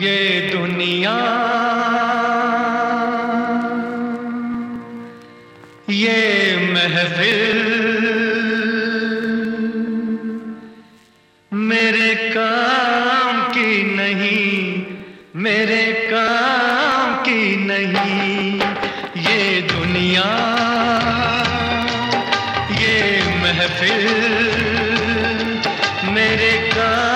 ये दुनिया। ये महफिल। मेरे काम की नहीं, मेरे काम की नहीं। ये दुनिया, ये महफिल। मेरे काम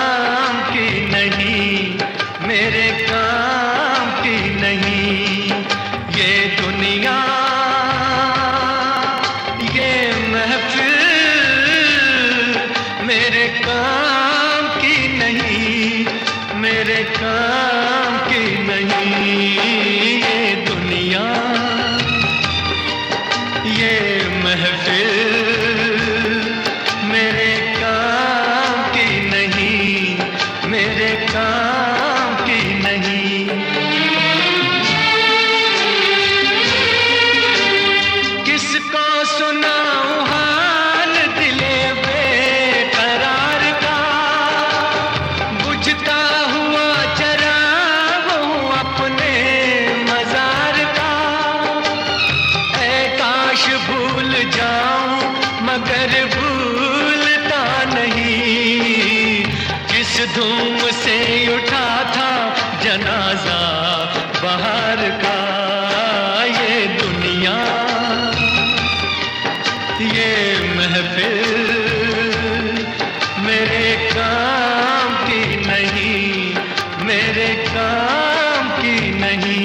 मेरे काम की नहीं मेरे काम की नहीं ये दुनिया ये महफिल बाहर का ये दुनिया ये महफिल मेरे काम की नहीं मेरे काम की नहीं।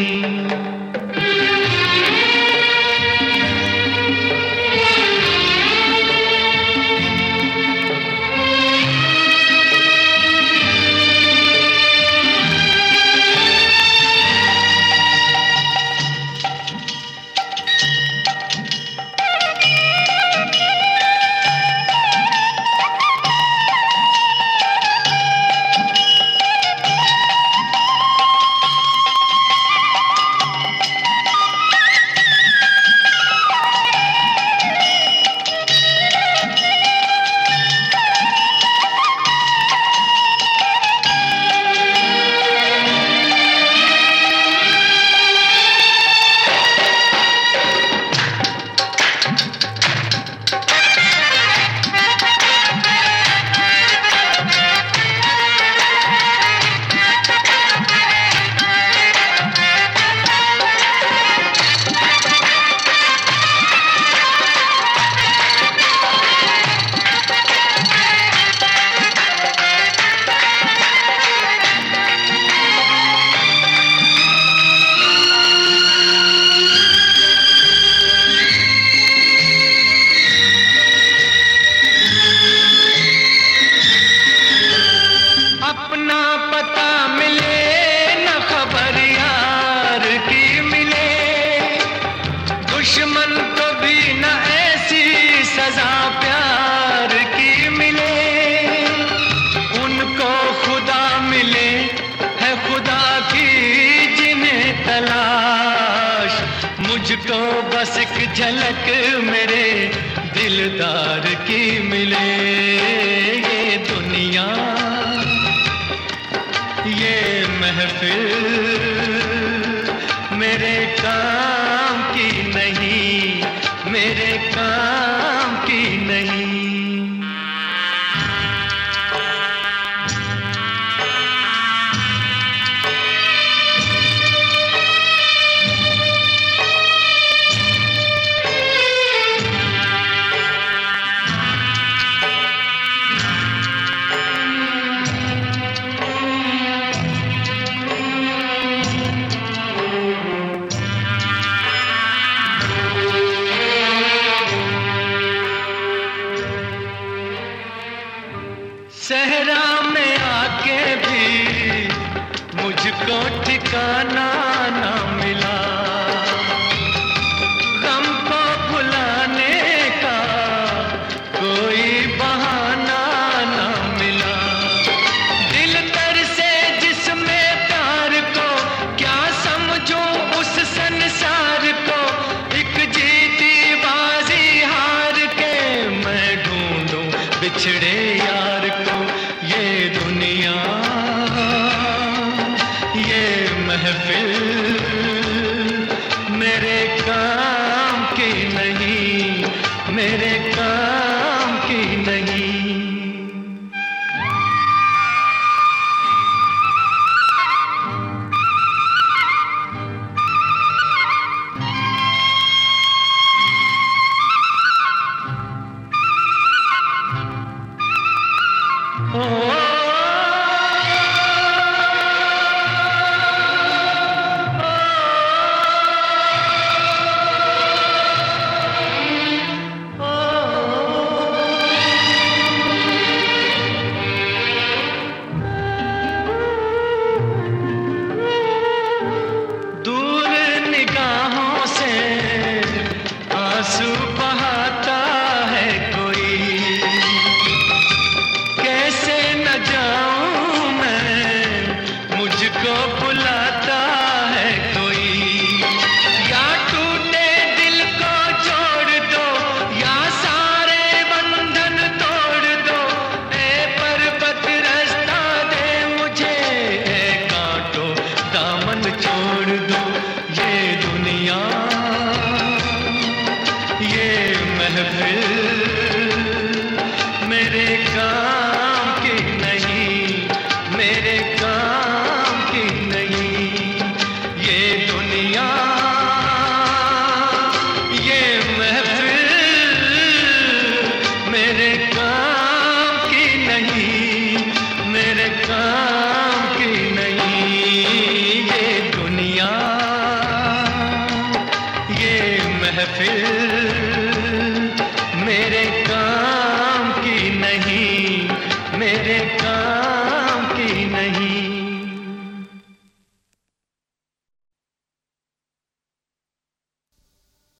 मुझको बस एक झलक मेरे दिलदार की मिले। ये दुनिया ये महफिल मेरे काम सहरा में आके भी मुझको ठिकाना ना मिला। गम को भुलाने का कोई बहाना मेरे का काम की नहीं मेरे काम की नहीं। ये दुनिया ये महफिल मेरे